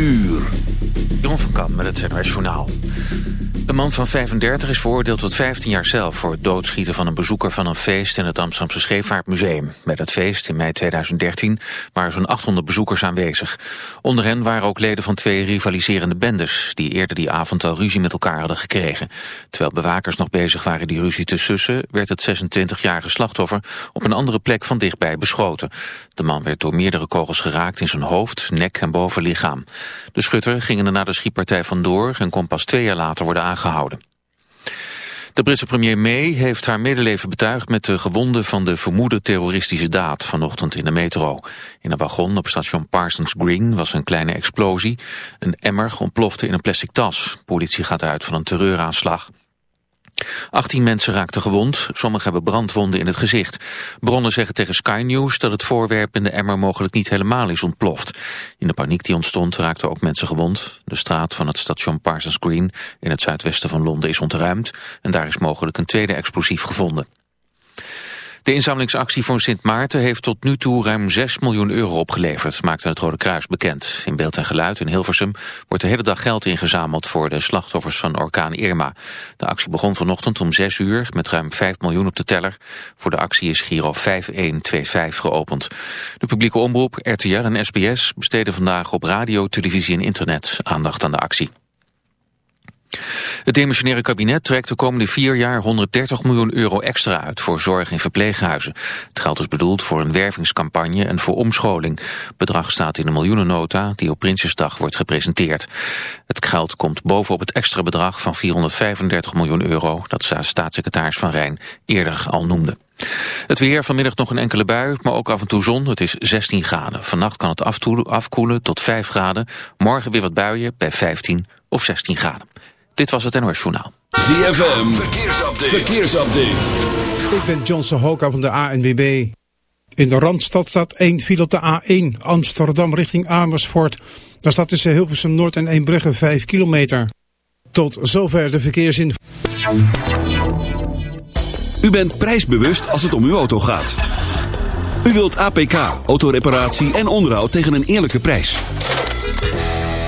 uur. Jon van Kam met het NOS Journaal. Een man van 35 is veroordeeld tot 15 jaar zelf... voor het doodschieten van een bezoeker van een feest... in het Amsterdamse Scheepvaartmuseum. Bij dat feest in mei 2013 waren zo'n 800 bezoekers aanwezig. Onder hen waren ook leden van twee rivaliserende bendes... die eerder die avond al ruzie met elkaar hadden gekregen. Terwijl bewakers nog bezig waren die ruzie te sussen... werd het 26-jarige slachtoffer op een andere plek van dichtbij beschoten. De man werd door meerdere kogels geraakt in zijn hoofd, nek en bovenlichaam. De schutter ging er na de schietpartij vandoor... en kon pas twee jaar later worden aangehouden. De Britse premier May heeft haar medeleven betuigd met de gewonden van de vermoede terroristische daad vanochtend in de metro. In een wagon op station Parsons Green was een kleine explosie. Een emmer ontplofte in een plastic tas. Politie gaat uit van een terreuraanslag. 18 mensen raakten gewond, sommigen hebben brandwonden in het gezicht. Bronnen zeggen tegen Sky News dat het voorwerp in de emmer mogelijk niet helemaal is ontploft. In de paniek die ontstond raakten ook mensen gewond. De straat van het station Parsons Green in het zuidwesten van Londen is ontruimd en daar is mogelijk een tweede explosief gevonden. De inzamelingsactie voor Sint Maarten heeft tot nu toe ruim 6 miljoen euro opgeleverd, maakte het Rode Kruis bekend. In beeld en geluid in Hilversum wordt de hele dag geld ingezameld voor de slachtoffers van orkaan Irma. De actie begon vanochtend om 6 uur met ruim 5 miljoen op de teller. Voor de actie is Giro 5125 geopend. De publieke omroep, RTL en SBS besteden vandaag op radio, televisie en internet aandacht aan de actie. Het demissionaire kabinet trekt de komende vier jaar 130 miljoen euro extra uit voor zorg in verpleeghuizen. Het geld is bedoeld voor een wervingscampagne en voor omscholing. bedrag staat in een miljoenennota die op Prinsjesdag wordt gepresenteerd. Het geld komt bovenop het extra bedrag van 435 miljoen euro dat staatssecretaris Van Rijn eerder al noemde. Het weer, vanmiddag nog een enkele bui, maar ook af en toe zon. Het is 16 graden. Vannacht kan het afkoelen tot 5 graden. Morgen weer wat buien bij 15 of 16 graden. Dit was het NOS Journaal. ZFM, verkeersupdate. verkeersupdate. Ik ben John Sahoka van de ANWB. In de Randstad staat 1 file op de A1 Amsterdam richting Amersfoort. Daar staat tussen Hilversum Noord en Eembrugge 5 kilometer. Tot zover de verkeersin. U bent prijsbewust als het om uw auto gaat. U wilt APK, autoreparatie en onderhoud tegen een eerlijke prijs.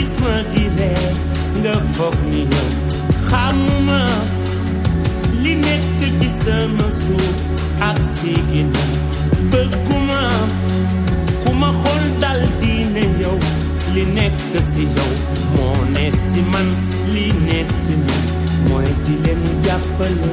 gis ma di reer nga foog ni yow xamuma li nekk ci sama suuf ak si ginnaaw bëgguma ku ma xool dal di ne yow li nekk si yow mo ne man li ne si man mooy di leen jàppale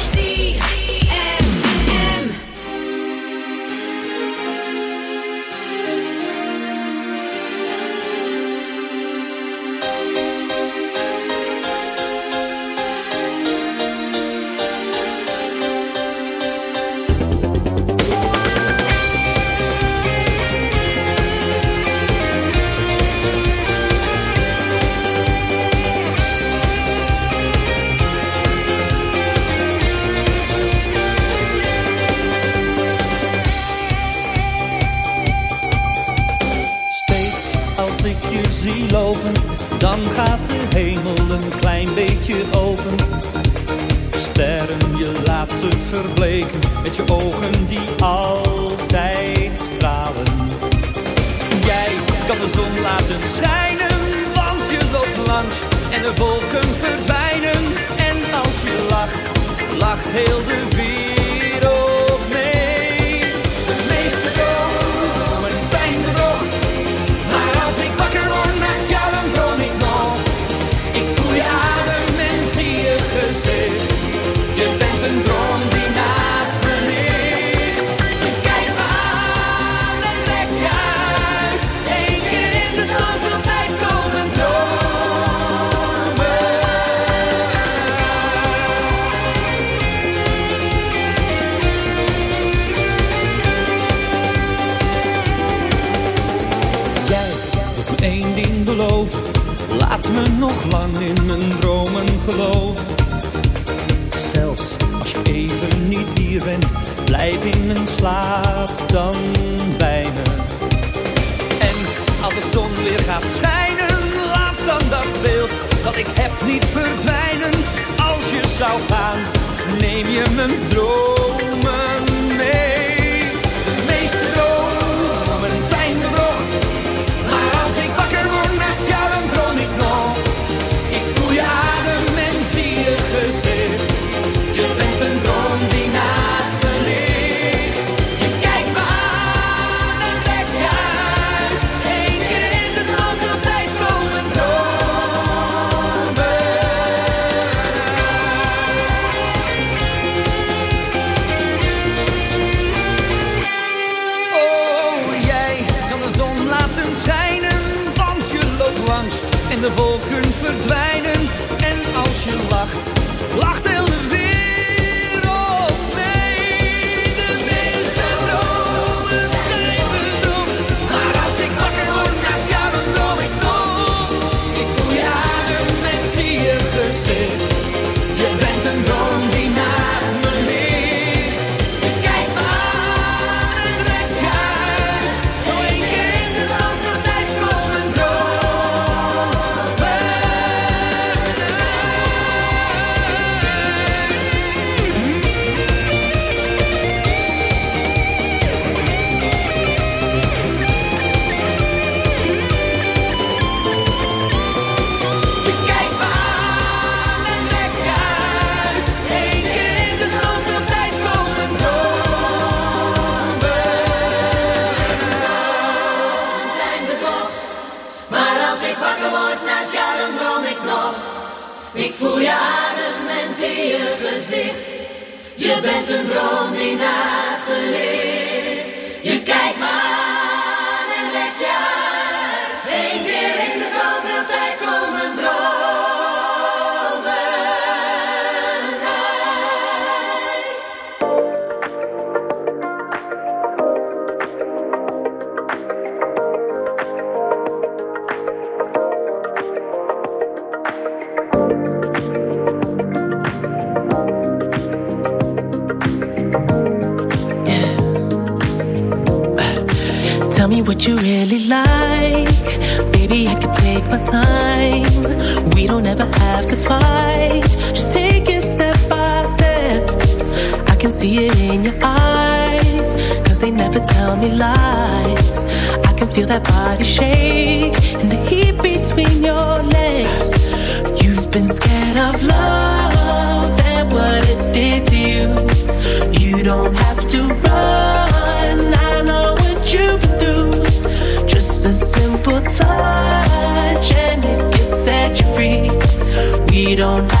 don't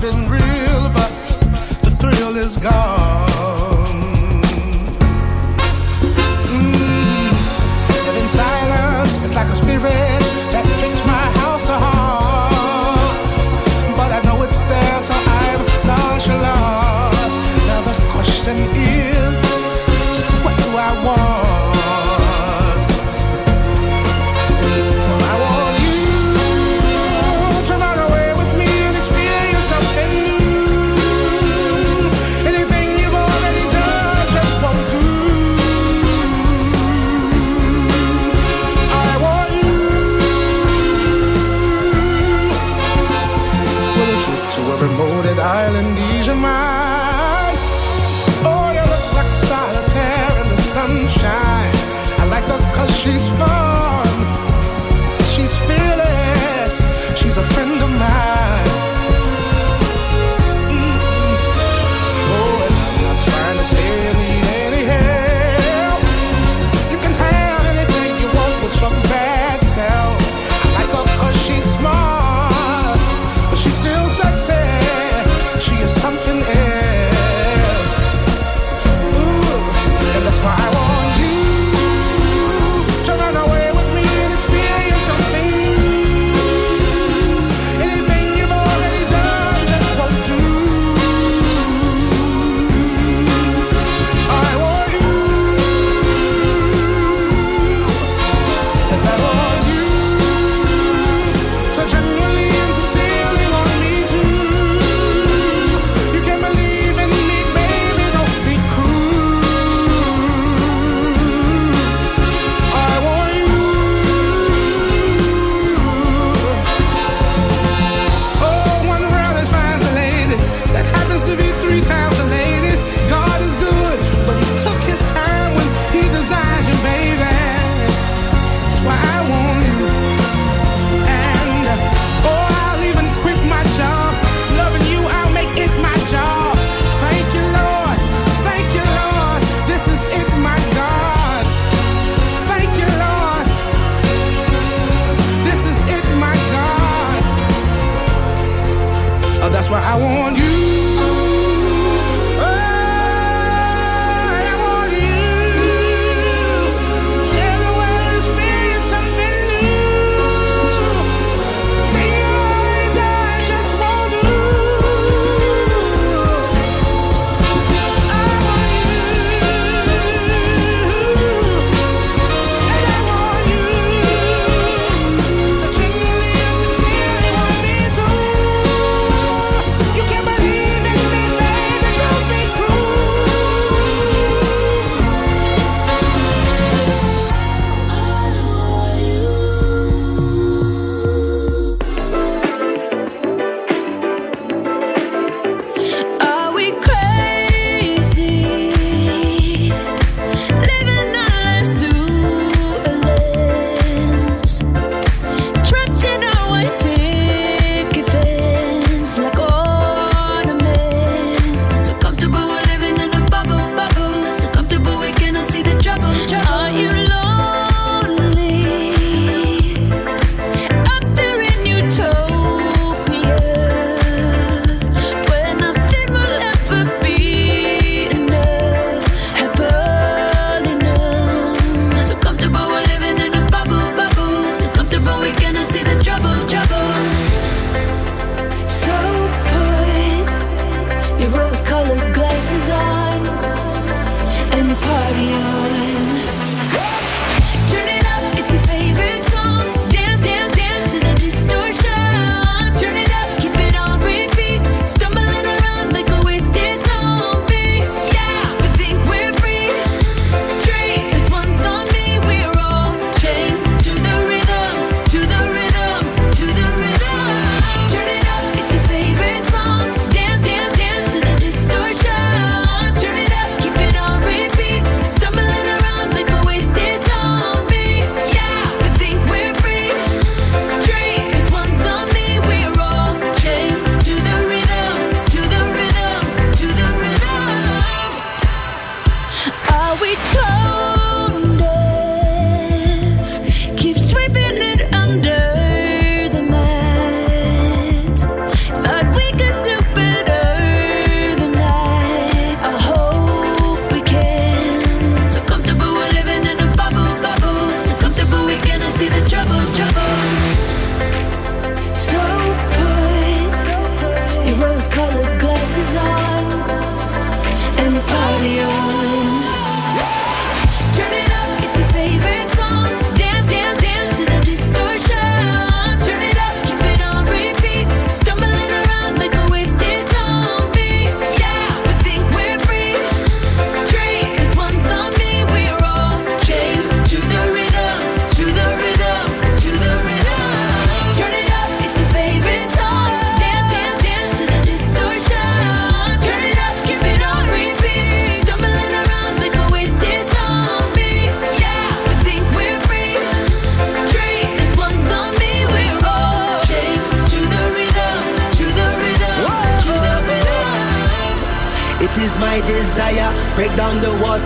been real,